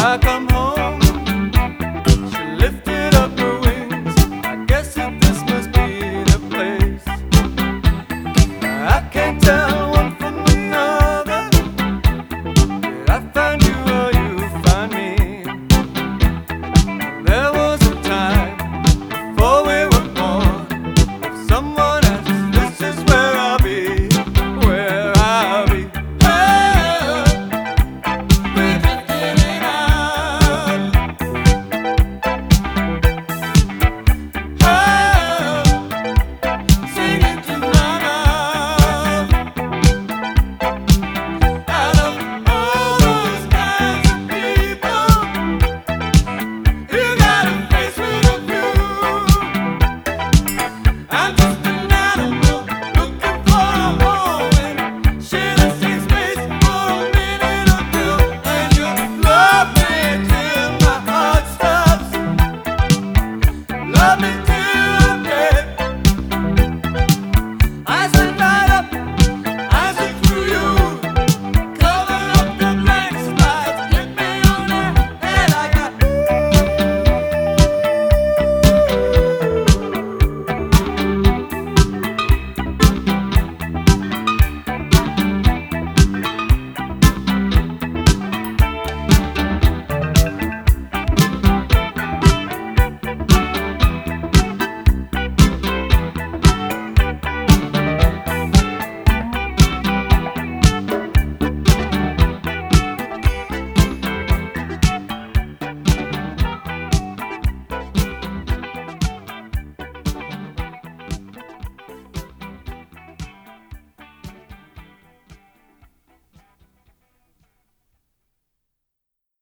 I come home.